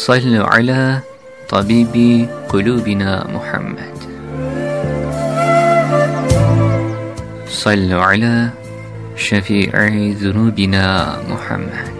صلوا على طبيب قلوبنا محمد. صلوا على شفيع ذنوبنا محمد.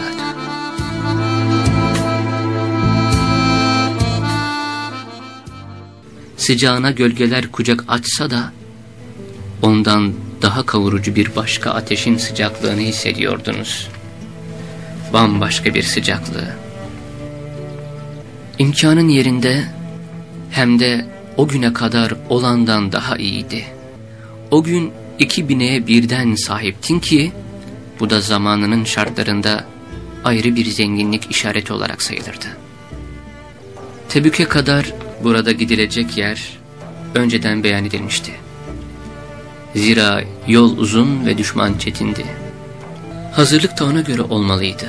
Sıcağına gölgeler kucak açsa da ondan daha kavurucu bir başka ateşin sıcaklığını hissediyordunuz. Bambaşka bir sıcaklığı. İmkanın yerinde hem de o güne kadar olandan daha iyiydi. O gün iki bineye birden sahiptin ki bu da zamanının şartlarında ayrı bir zenginlik işareti olarak sayılırdı. Tebük'e kadar burada gidilecek yer önceden beyan edilmişti. Zira yol uzun ve düşman çetindi. Hazırlık da ona göre olmalıydı.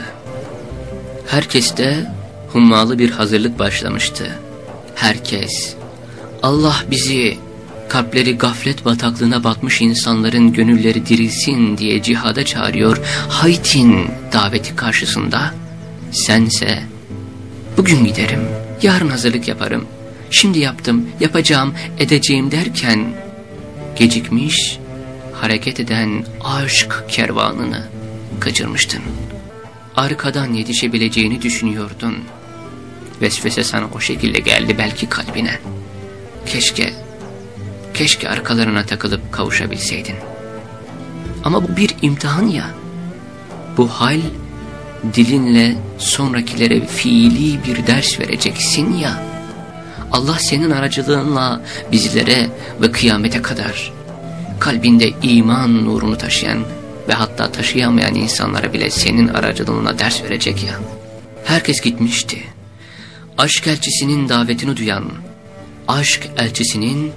Herkeste hummalı bir hazırlık başlamıştı. Herkes, Allah bizi kalpleri gaflet bataklığına batmış insanların gönülleri dirilsin diye cihada çağırıyor. Haytin daveti karşısında sense bugün giderim, yarın hazırlık yaparım, şimdi yaptım, yapacağım, edeceğim derken gecikmiş, hareket eden aşk kervanını kaçırmıştın. Arkadan yetişebileceğini düşünüyordun. Vesvese sana o şekilde geldi belki kalbine. Keşke, keşke arkalarına takılıp kavuşabilseydin. Ama bu bir imtihan ya. Bu hal dilinle sonrakilere fiili bir ders vereceksin ya. Allah senin aracılığınla bizlere ve kıyamete kadar kalbinde iman nurunu taşıyan ve hatta taşıyamayan insanlara bile senin aracılığına ders verecek ya. Herkes gitmişti. Aşk elçisinin davetini duyan, aşk elçisinin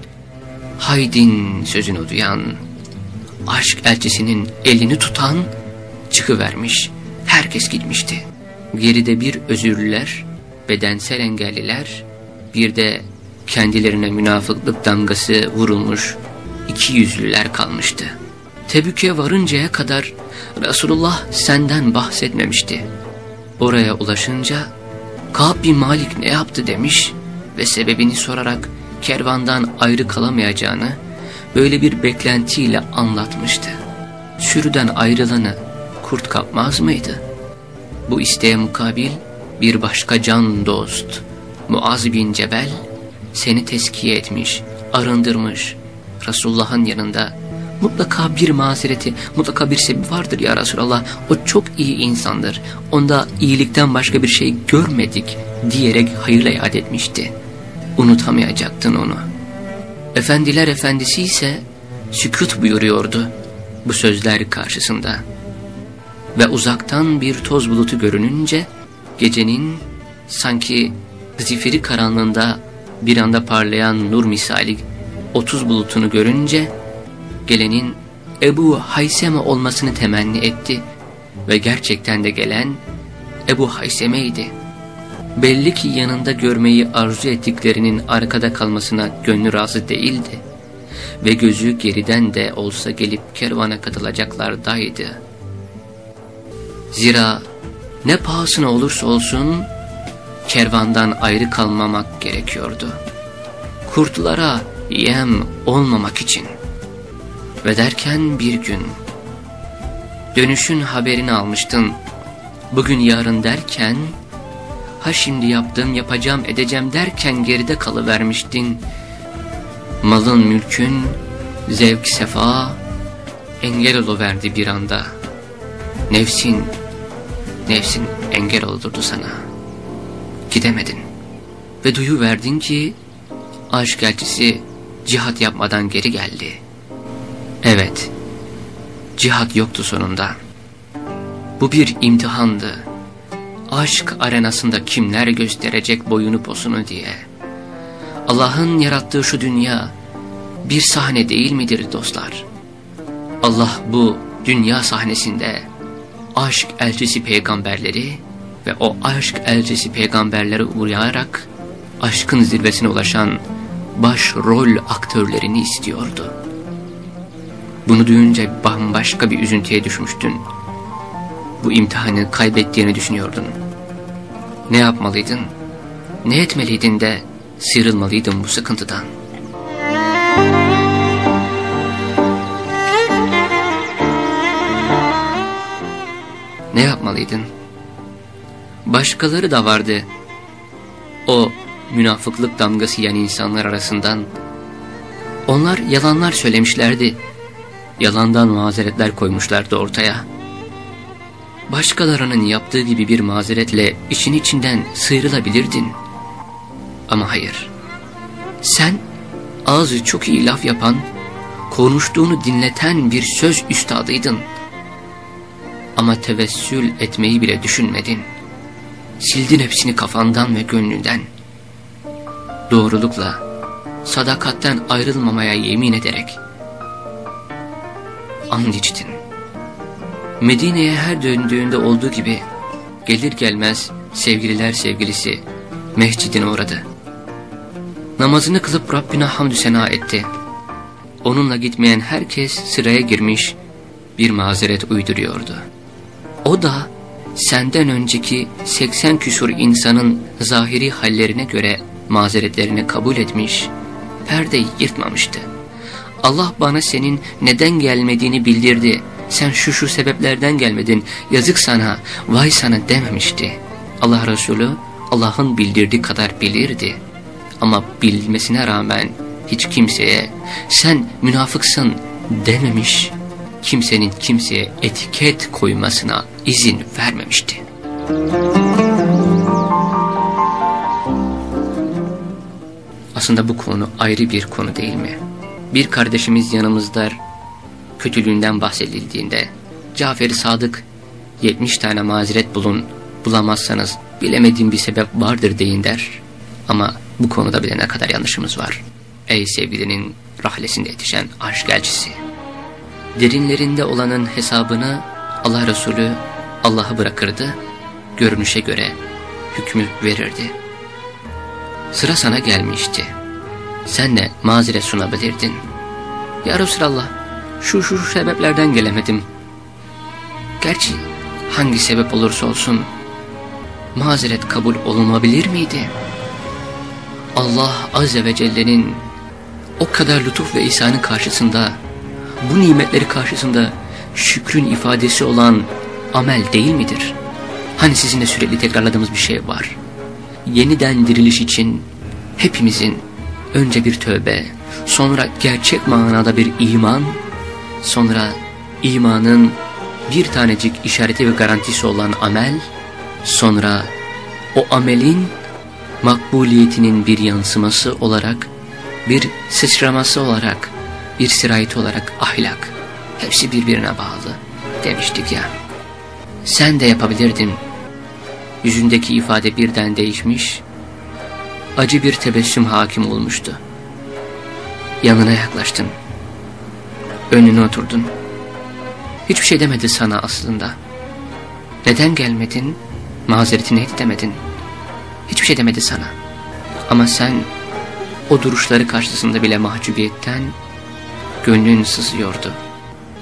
haydin sözünü duyan, aşk elçisinin elini tutan çıkıvermiş. Herkes gitmişti. Geride bir özürlüler, bedensel engelliler, bir de kendilerine münafıklık damgası vurulmuş iki yüzlüler kalmıştı. Tebük'e varıncaya kadar Resulullah senden bahsetmemişti. Oraya ulaşınca Ka'b bin Malik ne yaptı demiş ve sebebini sorarak kervandan ayrı kalamayacağını böyle bir beklentiyle anlatmıştı. Sürüden ayrılanı kurt kapmaz mıydı? Bu isteğe mukabil bir başka can dost Muaz bin Cebel seni teskiye etmiş, arındırmış. Resulullah'ın yanında mutlaka bir mazereti, mutlaka bir sebebi vardır ya Resulallah. O çok iyi insandır. Onda iyilikten başka bir şey görmedik diyerek hayırla iade etmişti. Unutamayacaktın onu. Efendiler efendisi ise sükut buyuruyordu bu sözler karşısında. Ve uzaktan bir toz bulutu görününce gecenin sanki zifiri karanlığında bir anda parlayan nur misali otuz bulutunu görünce gelenin Ebu Hayseme olmasını temenni etti ve gerçekten de gelen Ebu Hayseme'ydi. Belli ki yanında görmeyi arzu ettiklerinin arkada kalmasına gönlü razı değildi ve gözü geriden de olsa gelip kervana katılacaklardaydı. Zira ne pahasına olursa olsun kervandan ayrı kalmamak gerekiyordu. Kurtlara yem olmamak için. Ve derken bir gün dönüşün haberini almıştın. Bugün yarın derken ha şimdi yaptım yapacağım edeceğim derken geride kalıvermiştin. Malın mülkün zevk sefa engel oluverdi bir anda. Nefsin, nefsin engel olurdu sana. Gidemedin. Ve duyu verdin ki aşk elçisi cihat yapmadan geri geldi. Evet, cihat yoktu sonunda. Bu bir imtihandı. Aşk arenasında kimler gösterecek boyunu posunu diye. Allah'ın yarattığı şu dünya bir sahne değil midir dostlar? Allah bu dünya sahnesinde aşk elçisi peygamberleri ve o aşk elçisi peygamberlere uğrayarak aşkın zirvesine ulaşan baş rol aktörlerini istiyordu. Bunu duyunca bambaşka bir üzüntüye düşmüştün. Bu imtihanı kaybettiğini düşünüyordun. Ne yapmalıydın? Ne etmeliydin de sıyrılmalıydın bu sıkıntıdan? Ne yapmalıydın? Başkaları da vardı. O münafıklık damgası yiyen insanlar arasından. Onlar yalanlar söylemişlerdi. Yalandan mazeretler koymuşlardı ortaya. Başkalarının yaptığı gibi bir mazeretle işin içinden sıyrılabilirdin. Ama hayır. Sen ağzı çok iyi laf yapan, konuştuğunu dinleten bir söz üstadıydın. Ama tevessül etmeyi bile düşünmedin. Sildin hepsini kafandan ve gönlünden. Doğrulukla, sadakatten ayrılmamaya yemin ederek. And içtin. Medine'ye her döndüğünde olduğu gibi gelir gelmez sevgililer sevgilisi mescidine uğradı. Namazını kılıp Rabbine hamdü sena etti. Onunla gitmeyen herkes sıraya girmiş bir mazeret uyduruyordu. O da senden önceki 80 küsur insanın zahiri hallerine göre mazeretlerini kabul etmiş, perdeyi yırtmamıştı. Allah bana senin neden gelmediğini bildirdi. Sen şu şu sebeplerden gelmedin. Yazık sana, vay sana dememişti. Allah Resulü Allah'ın bildirdiği kadar bilirdi. Ama bilmesine rağmen hiç kimseye sen münafıksın dememiş. Kimsenin kimseye etiket koymasına izin vermemişti. Aslında bu konu ayrı bir konu değil mi? Bir kardeşimiz yanımızda kötülüğünden bahsedildiğinde Cafer-i Sadık 70 tane mazeret bulun bulamazsanız bilemediğim bir sebep vardır deyin der. Ama bu konuda bile ne kadar yanlışımız var. Ey sevgilinin rahlesinde yetişen aşk elçisi. Derinlerinde olanın hesabını Allah Resulü Allah'a bırakırdı, görünüşe göre hükmü verirdi. Sıra sana gelmişti. Sen de mazeret sunabilirdin. Ya Resulallah, şu şu sebeplerden gelemedim. Gerçi hangi sebep olursa olsun mazeret kabul olunabilir miydi? Allah Azze ve Celle'nin o kadar lütuf ve ihsanı karşısında, bu nimetleri karşısında şükrün ifadesi olan amel değil midir? Hani sizinle sürekli tekrarladığımız bir şey var. Yeniden diriliş için hepimizin önce bir tövbe, sonra gerçek manada bir iman, sonra imanın bir tanecik işareti ve garantisi olan amel, sonra o amelin makbuliyetinin bir yansıması olarak, bir sıçraması olarak, bir sirayeti olarak ahlak. Hepsi birbirine bağlı demiştik ya. Sen de yapabilirdin. Yüzündeki ifade birden değişmiş, acı bir tebessüm hakim olmuştu. Yanına yaklaştın. Önüne oturdun. Hiçbir şey demedi sana aslında. Neden gelmedin? Mazereti neydi demedin. Hiçbir şey demedi sana. Ama sen o duruşları karşısında bile mahcubiyetten gönlün sızıyordu.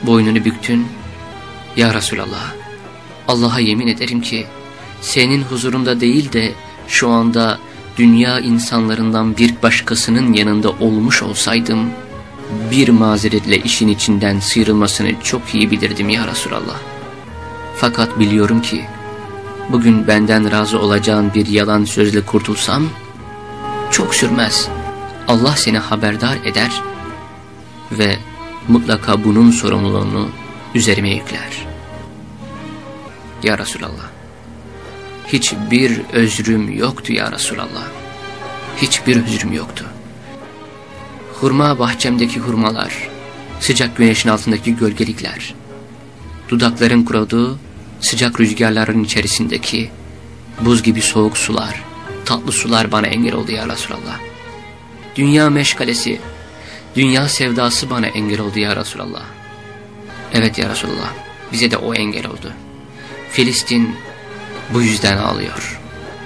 Boynunu büktün. Ya Resulallah, Allah'a yemin ederim ki senin huzurunda değil de şu anda dünya insanlarından bir başkasının yanında olmuş olsaydım, bir mazeretle işin içinden sıyrılmasını çok iyi bilirdim ya Resulallah. Fakat biliyorum ki, bugün benden razı olacağın bir yalan sözle kurtulsam, çok sürmez. Allah seni haberdar eder ve mutlaka bunun sorumluluğunu üzerime yükler. Ya Resulallah, hiçbir özrüm yoktu ya Resulallah. Hiçbir özrüm yoktu. Hurma bahçemdeki hurmalar, sıcak güneşin altındaki gölgelikler, dudakların kuruduğu sıcak rüzgarların içerisindeki buz gibi soğuk sular, tatlı sular bana engel oldu ya Resulallah. Dünya meşgalesi, dünya sevdası bana engel oldu ya Resulallah. Evet ya Resulallah, bize de o engel oldu. Filistin bu yüzden ağlıyor.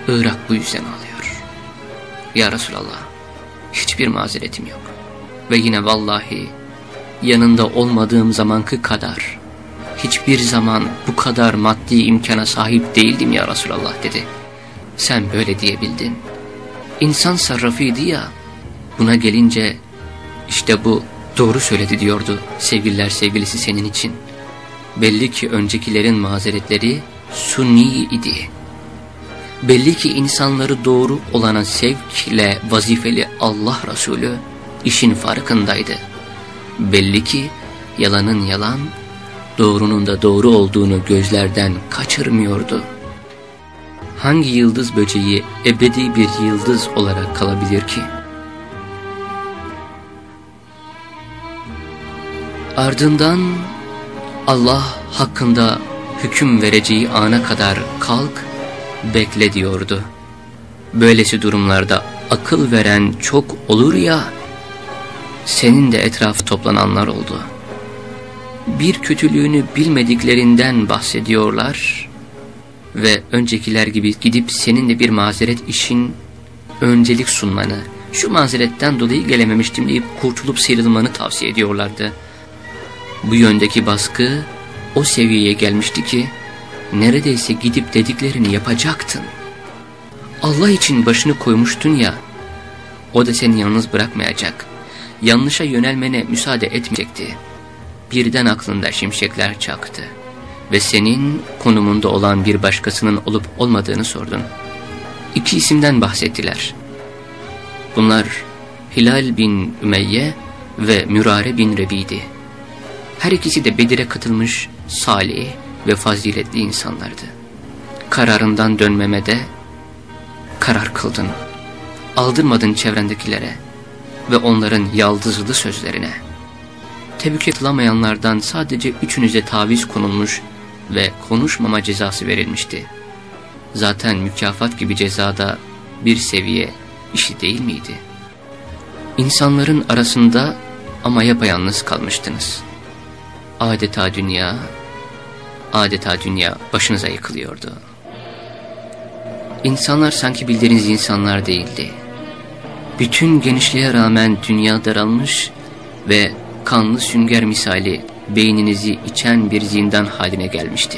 Irak bu yüzden ağlıyor. Ya Resulallah, hiçbir mazeretim yok. Ve yine vallahi yanında olmadığım zamankı kadar hiçbir zaman bu kadar maddi imkana sahip değildim ya Resulallah dedi. Sen böyle diyebildin. İnsan sarrafıydı ya. Buna gelince işte bu doğru söyledi diyordu sevgililer sevgilisi senin için. Belli ki öncekilerin mazeretleri sunni idi. Belli ki insanları doğru olana sevkle vazifeli Allah Resulü işin farkındaydı. Belli ki yalanın yalan, doğrunun da doğru olduğunu gözlerden kaçırmıyordu. Hangi yıldız böceği ebedi bir yıldız olarak kalabilir ki? Ardından Allah hakkında hüküm vereceği ana kadar kalk, bekle diyordu. Böylesi durumlarda akıl veren çok olur ya, senin de etrafı toplananlar oldu. Bir kötülüğünü bilmediklerinden bahsediyorlar ve öncekiler gibi gidip senin de bir mazeret işin öncelik sunmanı, şu mazeretten dolayı gelememiştim deyip kurtulup sıyrılmanı tavsiye ediyorlardı. Bu yöndeki baskı o seviyeye gelmişti ki neredeyse gidip dediklerini yapacaktın. Allah için başını koymuştun ya, o da seni yalnız bırakmayacak, yanlışa yönelmene müsaade etmeyecekti. Birden aklında şimşekler çaktı ve senin konumunda olan bir başkasının olup olmadığını sordun. İki isimden bahsettiler. Bunlar Hilal bin Ümeyye ve Mürare bin Rebi'di. Her ikisi de Bedir'e katılmış salih ve faziletli insanlardı. Kararından dönmeme de karar kıldın. Aldırmadın çevrendekilere ve onların yaldızlı sözlerine. Tebrik edilemeyenlerden sadece üçünüze taviz konulmuş ve konuşmama cezası verilmişti. Zaten mükafat gibi cezada bir seviye işi değil miydi? İnsanların arasında ama yapayalnız kalmıştınız. Adeta dünya, adeta dünya başınıza yıkılıyordu. İnsanlar sanki bildiğiniz insanlar değildi. Bütün genişliğe rağmen dünya daralmış ve kanlı sünger misali beyninizi içen bir zindan haline gelmişti.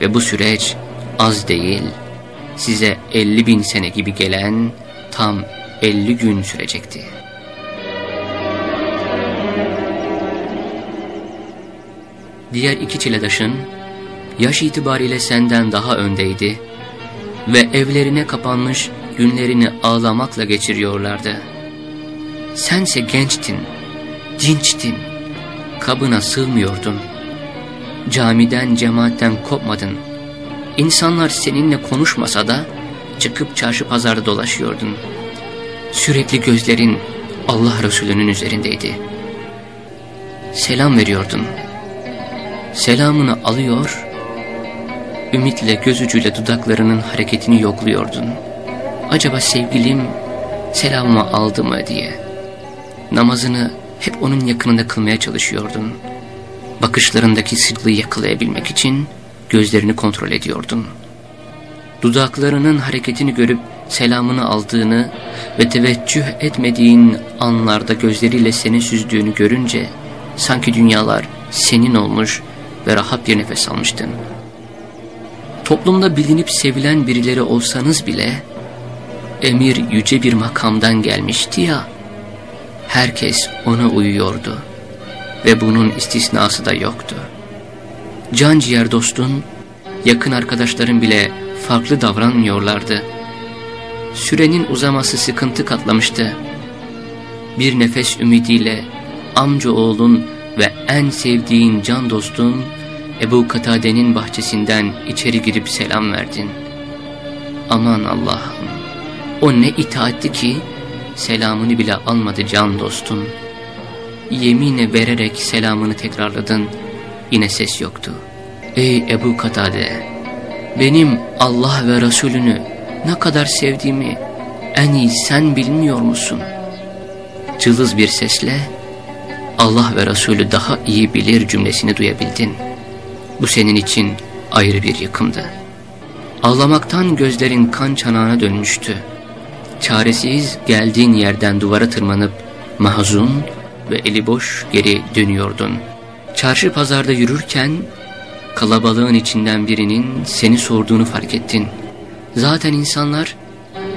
Ve bu süreç az değil, size 50 bin sene gibi gelen tam 50 gün sürecekti. Diğer iki çiledaşın yaş itibariyle senden daha öndeydi ve evlerine kapanmış günlerini ağlamakla geçiriyorlardı. Sense gençtin, dinçtin, kabına sığmıyordun. Camiden, cemaatten kopmadın. İnsanlar seninle konuşmasa da çıkıp çarşı pazarda dolaşıyordun. Sürekli gözlerin Allah Resulü'nün üzerindeydi. Selam veriyordun. Selamını alıyor, ümitle göz ucuyla dudaklarının hareketini yokluyordun. Acaba sevgilim selamımı aldı mı diye. Namazını hep onun yakınında kılmaya çalışıyordun. Bakışlarındaki sıklığı yakalayabilmek için gözlerini kontrol ediyordun. Dudaklarının hareketini görüp selamını aldığını ve teveccüh etmediğin anlarda gözleriyle seni süzdüğünü görünce sanki dünyalar senin olmuş ve rahat bir nefes almıştın. Toplumda bilinip sevilen birileri olsanız bile emir yüce bir makamdan gelmişti ya, herkes ona uyuyordu ve bunun istisnası da yoktu. Can ciğer dostun, yakın arkadaşların bile farklı davranmıyorlardı. Sürenin uzaması sıkıntı katlamıştı. Bir nefes ümidiyle amca oğlun ve en sevdiğin can dostun Ebu Katade'nin bahçesinden içeri girip selam verdin. Aman Allah'ım, o ne itaatti ki selamını bile almadı can dostun. Yemine vererek selamını tekrarladın, yine ses yoktu. Ey Ebu Katade, benim Allah ve Resulünü ne kadar sevdiğimi en iyi sen bilmiyor musun? Cılız bir sesle Allah ve Resulü daha iyi bilir cümlesini duyabildin. Bu senin için ayrı bir yıkımdı. Ağlamaktan gözlerin kan çanağına dönmüştü. Çaresiz geldiğin yerden duvara tırmanıp mahzun ve eli boş geri dönüyordun. Çarşı pazarda yürürken kalabalığın içinden birinin seni sorduğunu fark ettin. Zaten insanlar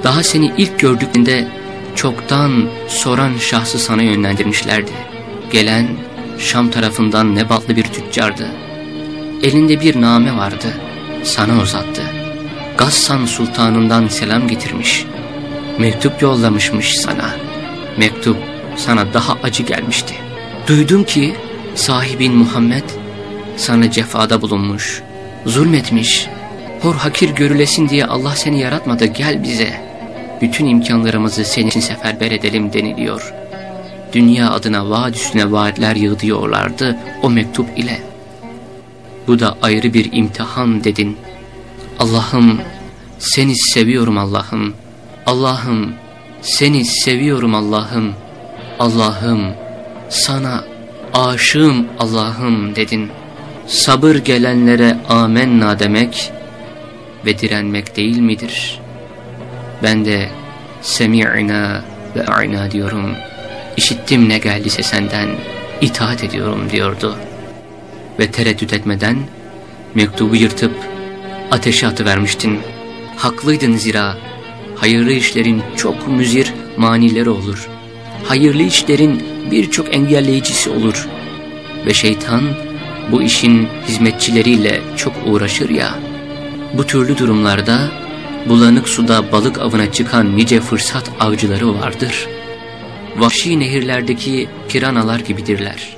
daha seni ilk gördüklerinde çoktan soran şahsı sana yönlendirmişlerdi. Gelen Şam tarafından Nebatlı bir tüccardı. Elinde bir name vardı. Sana uzattı. Gassan sultanından selam getirmiş. Mektup yollamışmış sana. Mektup sana daha acı gelmişti. Duydum ki sahibin Muhammed sana cefada bulunmuş, zulmetmiş. Hor hakir görülesin diye Allah seni yaratmadı gel bize. Bütün imkanlarımızı senin için seferber edelim deniliyor. Dünya adına vaat üstüne vaatler yığdıyorlardı o mektup ile. Bu da ayrı bir imtihan dedin. Allah'ım seni seviyorum Allah'ım. Allah'ım seni seviyorum Allah'ım. Allah'ım sana aşığım Allah'ım dedin. Sabır gelenlere amenna demek ve direnmek değil midir? Ben de semi'na ve a'na diyorum. İşittim ne geldiyse senden itaat ediyorum diyordu. Ve tereddüt etmeden mektubu yırtıp ateşe atıvermiştin. Haklıydın zira hayırlı işlerin çok müzir manileri olur. Hayırlı işlerin birçok engelleyicisi olur. Ve şeytan bu işin hizmetçileriyle çok uğraşır ya. Bu türlü durumlarda bulanık suda balık avına çıkan nice fırsat avcıları vardır. Vahşi nehirlerdeki piranalar gibidirler.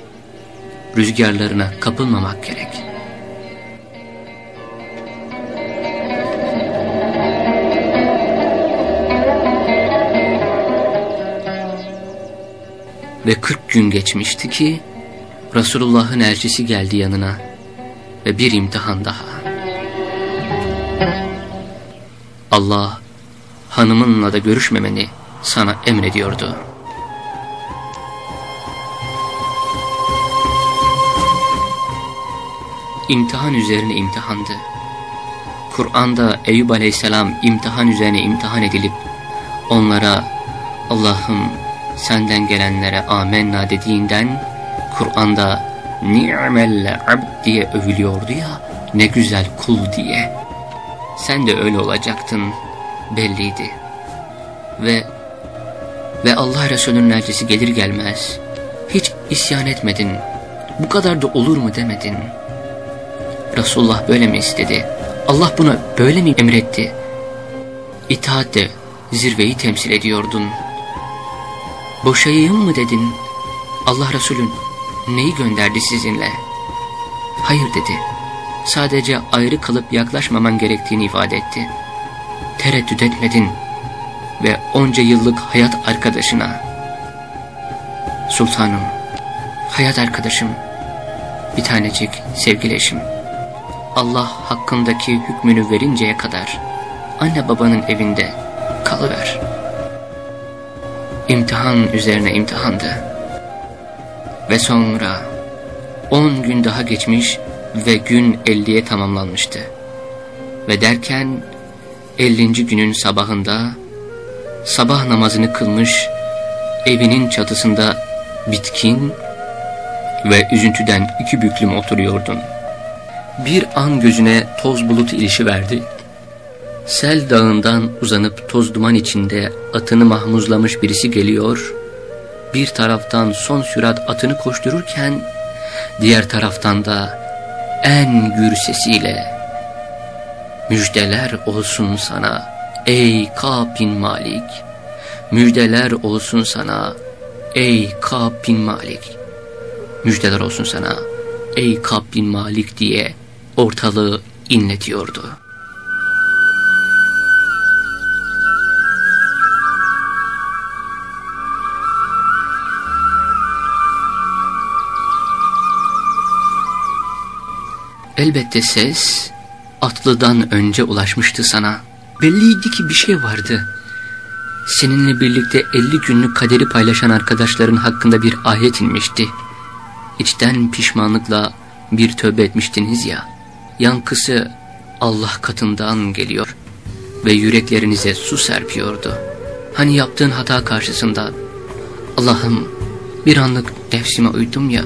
Rüzgarlarına kapılmamak gerek. Ve kırk gün geçmişti ki Resulullah'ın elçisi geldi yanına ve bir imtihan daha. Allah hanımınla da görüşmemeni sana emrediyordu. İmtihan üzerine imtihandı. Kur'an'da Eyüp aleyhisselam imtihan üzerine imtihan edilip onlara Allah'ım senden gelenlere amenna dediğinden Kur'an'da ni'melle abd diye övülüyordu ya ne güzel kul diye. Sen de öyle olacaktın belliydi. Ve ve Allah Resulü'nün elçisi gelir gelmez hiç isyan etmedin. Bu kadar da olur mu demedin. Resulullah böyle mi istedi? Allah buna böyle mi emretti? İtaatte zirveyi temsil ediyordun. Boşayayım mı dedin? Allah Resulün neyi gönderdi sizinle? Hayır dedi. Sadece ayrı kalıp yaklaşmaman gerektiğini ifade etti. Tereddüt etmedin ve onca yıllık hayat arkadaşına Sultanım, hayat arkadaşım, bir tanecik sevgili eşim. Allah hakkındaki hükmünü verinceye kadar anne babanın evinde kalıver. İmtihan üzerine imtihandı. Ve sonra on gün daha geçmiş ve gün elliye tamamlanmıştı. Ve derken ellinci günün sabahında sabah namazını kılmış evinin çatısında bitkin ve üzüntüden iki büklüm oturuyordun. Bir an gözüne toz bulutu ilişi verdi. Sel dağından uzanıp toz duman içinde atını mahmuzlamış birisi geliyor. Bir taraftan son sürat atını koştururken diğer taraftan da en gür sesiyle müjdeler olsun sana ey Kab Malik müjdeler olsun sana ey Kab Malik müjdeler olsun sana ey Kab Malik diye ortalığı inletiyordu. Elbette ses atlıdan önce ulaşmıştı sana. Belliydi ki bir şey vardı. Seninle birlikte elli günlük kaderi paylaşan arkadaşların hakkında bir ayet inmişti. İçten pişmanlıkla bir tövbe etmiştiniz ya. Yankısı Allah katından geliyor ve yüreklerinize su serpiyordu. Hani yaptığın hata karşısında Allah'ım bir anlık nefsime uydum ya,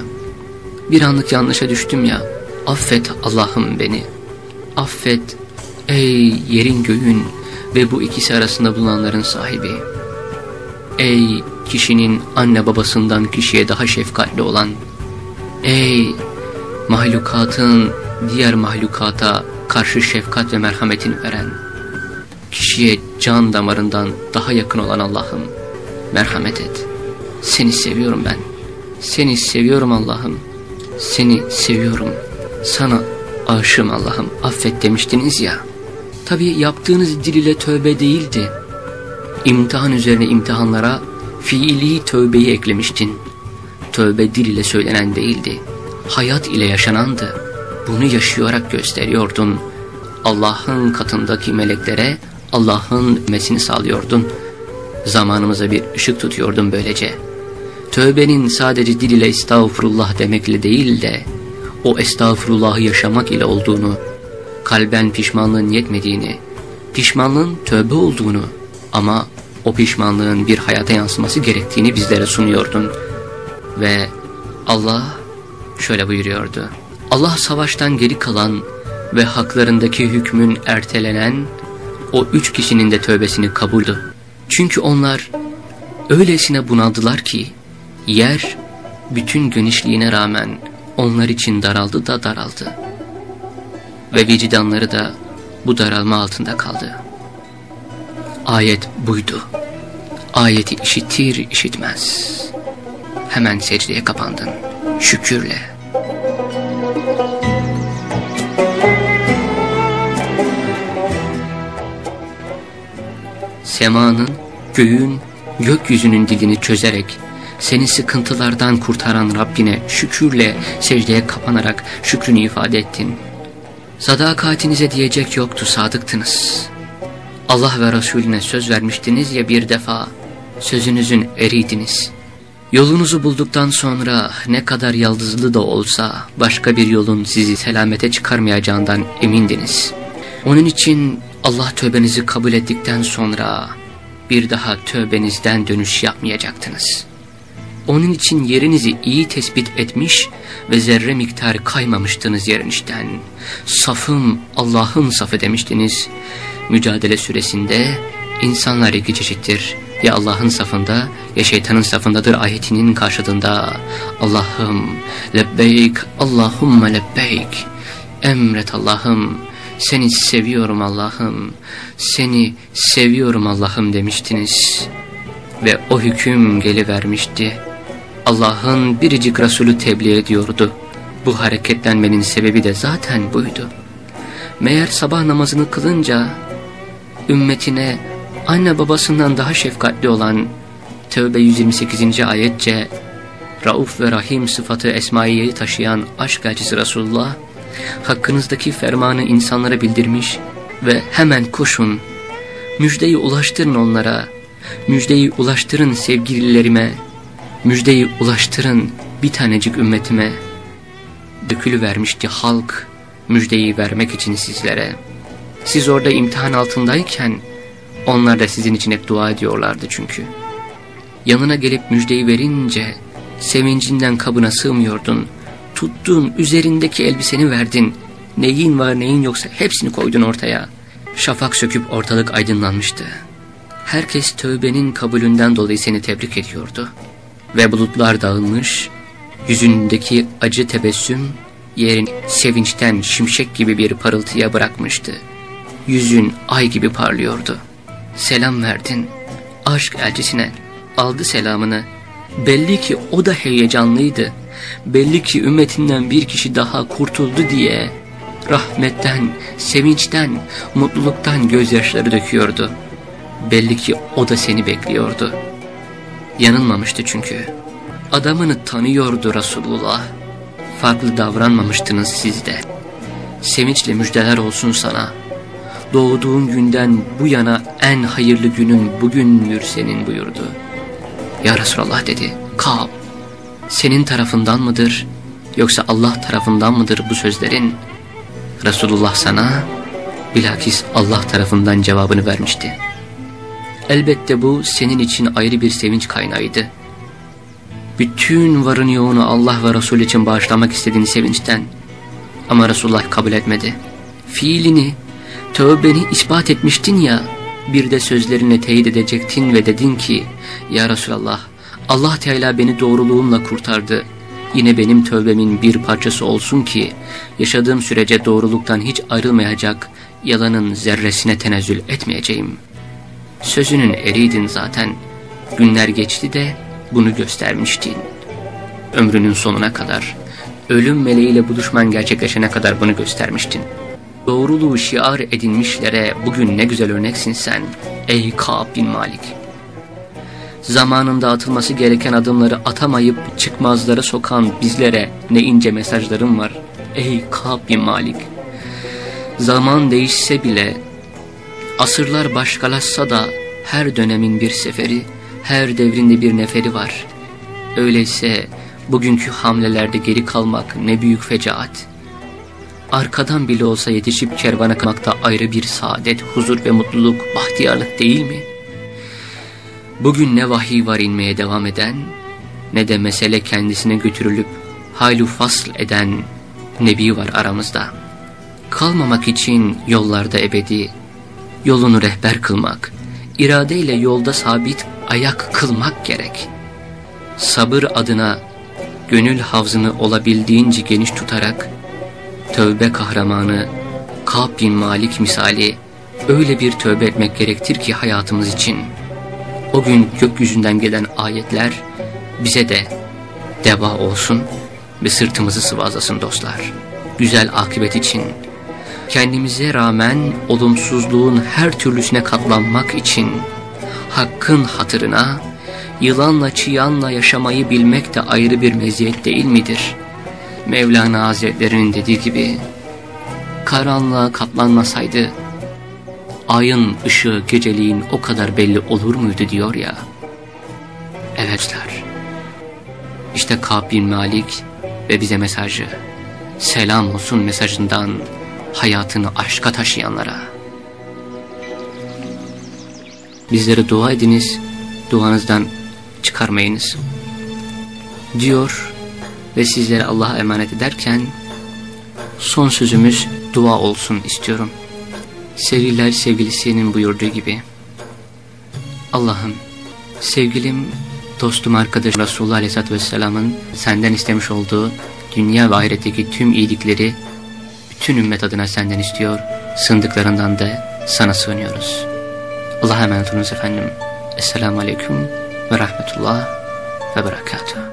bir anlık yanlışa düştüm ya, affet Allah'ım beni, affet ey yerin göğün ve bu ikisi arasında bulunanların sahibi. Ey kişinin anne babasından kişiye daha şefkatli olan, ey mahlukatın diğer mahlukata karşı şefkat ve merhametini veren, kişiye can damarından daha yakın olan Allah'ım merhamet et. Seni seviyorum ben. Seni seviyorum Allah'ım. Seni seviyorum. Sana aşığım Allah'ım affet demiştiniz ya. Tabi yaptığınız dil ile tövbe değildi. İmtihan üzerine imtihanlara fiili tövbeyi eklemiştin. Tövbe dil ile söylenen değildi. Hayat ile yaşanandı. Bunu yaşayarak gösteriyordun. Allah'ın katındaki meleklere Allah'ın mesini sağlıyordun. Zamanımıza bir ışık tutuyordun böylece. Tövbenin sadece dil ile estağfurullah demekle değil de o estağfurullahı yaşamak ile olduğunu, kalben pişmanlığın yetmediğini, pişmanlığın tövbe olduğunu ama o pişmanlığın bir hayata yansıması gerektiğini bizlere sunuyordun. Ve Allah şöyle buyuruyordu. Allah savaştan geri kalan ve haklarındaki hükmün ertelenen o üç kişinin de tövbesini kabuldü. Çünkü onlar öylesine bunaldılar ki yer bütün genişliğine rağmen onlar için daraldı da daraldı. Ve vicdanları da bu daralma altında kaldı. Ayet buydu. Ayeti işitir işitmez. Hemen secdeye kapandın. Şükürle. Semanın, göğün, gökyüzünün dilini çözerek seni sıkıntılardan kurtaran Rabbine şükürle secdeye kapanarak şükrünü ifade ettin. Sadakatinize diyecek yoktu sadıktınız. Allah ve Resulüne söz vermiştiniz ya bir defa, sözünüzün eriydiniz. Yolunuzu bulduktan sonra ne kadar yaldızlı da olsa başka bir yolun sizi selamete çıkarmayacağından emindiniz. Onun için Allah tövbenizi kabul ettikten sonra bir daha tövbenizden dönüş yapmayacaktınız.'' Onun için yerinizi iyi tespit etmiş ve zerre miktarı kaymamıştınız yerinizden. Safım Allah'ın safı demiştiniz. Mücadele süresinde insanlar iki çeşittir. Ya Allah'ın safında ya şeytanın safındadır ayetinin karşılığında. Allah'ım lebbeyk Allahümme lebbeyk. Emret Allah'ım seni seviyorum Allah'ım. Seni seviyorum Allah'ım demiştiniz. Ve o hüküm gelivermişti. Allah'ın biricik Resulü tebliğ ediyordu. Bu hareketlenmenin sebebi de zaten buydu. Meğer sabah namazını kılınca ümmetine anne babasından daha şefkatli olan Tevbe 128. ayetçe Rauf ve Rahim sıfatı esmaiyeyi taşıyan aşk elçisi Resulullah hakkınızdaki fermanı insanlara bildirmiş ve hemen koşun müjdeyi ulaştırın onlara müjdeyi ulaştırın sevgililerime Müjdeyi ulaştırın bir tanecik ümmetime. Dökülü vermişti halk müjdeyi vermek için sizlere. Siz orada imtihan altındayken onlar da sizin için hep dua ediyorlardı çünkü. Yanına gelip müjdeyi verince sevincinden kabına sığmıyordun. Tuttun üzerindeki elbiseni verdin. Neyin var neyin yoksa hepsini koydun ortaya. Şafak söküp ortalık aydınlanmıştı. Herkes tövbenin kabulünden dolayı seni tebrik ediyordu. Ve bulutlar dağılmış, yüzündeki acı tebessüm yerini sevinçten şimşek gibi bir parıltıya bırakmıştı. Yüzün ay gibi parlıyordu. Selam verdin, aşk elçisine aldı selamını. Belli ki o da heyecanlıydı. Belli ki ümmetinden bir kişi daha kurtuldu diye rahmetten, sevinçten, mutluluktan gözyaşları döküyordu. Belli ki o da seni bekliyordu. Yanılmamıştı çünkü. Adamını tanıyordu Resulullah. Farklı davranmamıştınız siz de. Sevinçle müjdeler olsun sana. Doğduğun günden bu yana en hayırlı günün bugündür senin buyurdu. Ya Resulallah dedi. Kab, senin tarafından mıdır yoksa Allah tarafından mıdır bu sözlerin? Resulullah sana bilakis Allah tarafından cevabını vermişti. Elbette bu senin için ayrı bir sevinç kaynağıydı. Bütün varın yoğunu Allah ve Resul için bağışlamak istediğin sevinçten. Ama Resulullah kabul etmedi. Fiilini, tövbeni ispat etmiştin ya, bir de sözlerine teyit edecektin ve dedin ki, Ya Resulallah, Allah Teala beni doğruluğumla kurtardı. Yine benim tövbemin bir parçası olsun ki, yaşadığım sürece doğruluktan hiç ayrılmayacak, yalanın zerresine tenezzül etmeyeceğim. Sözünün eriydin zaten. Günler geçti de bunu göstermiştin. Ömrünün sonuna kadar, ölüm meleğiyle buluşman gerçekleşene kadar bunu göstermiştin. Doğruluğu şiar edinmişlere bugün ne güzel örneksin sen, ey Ka'b bin Malik. Zamanında atılması gereken adımları atamayıp çıkmazlara sokan bizlere ne ince mesajlarım var, ey Ka'b bin Malik. Zaman değişse bile, asırlar başkalaşsa da her dönemin bir seferi, her devrinde bir neferi var. Öyleyse bugünkü hamlelerde geri kalmak ne büyük fecaat. Arkadan bile olsa yetişip kervana kalmakta ayrı bir saadet, huzur ve mutluluk, bahtiyarlık değil mi? Bugün ne vahiy var inmeye devam eden, ne de mesele kendisine götürülüp haylu fasl eden nebi var aramızda. Kalmamak için yollarda ebedi, yolunu rehber kılmak, iradeyle yolda sabit ayak kılmak gerek. Sabır adına gönül havzını olabildiğince geniş tutarak, tövbe kahramanı Ka'b bin Malik misali öyle bir tövbe etmek gerektir ki hayatımız için. O gün gökyüzünden gelen ayetler bize de deva olsun ve sırtımızı sıvazlasın dostlar. Güzel akıbet için, kendimize rağmen olumsuzluğun her türlüsüne katlanmak için, hakkın hatırına, yılanla çıyanla yaşamayı bilmek de ayrı bir meziyet değil midir? Mevlana Hazretlerinin dediği gibi, karanlığa katlanmasaydı, ayın ışığı geceliğin o kadar belli olur muydu diyor ya. Evetler, işte Ka'b bin Malik ve bize mesajı, selam olsun mesajından hayatını aşka taşıyanlara. Bizlere dua ediniz, duanızdan çıkarmayınız. Diyor ve sizlere Allah'a emanet ederken son sözümüz dua olsun istiyorum. Sevgililer sevgilisinin buyurduğu gibi Allah'ım sevgilim dostum arkadaşım Resulullah Aleyhisselatü Vesselam'ın senden istemiş olduğu dünya ve ahiretteki tüm iyilikleri bütün ümmet adına senden istiyor. Sındıklarından da sana sığınıyoruz. Allah'a emanet olunuz efendim. Esselamu Aleyküm ve Rahmetullah ve Berekatuhu.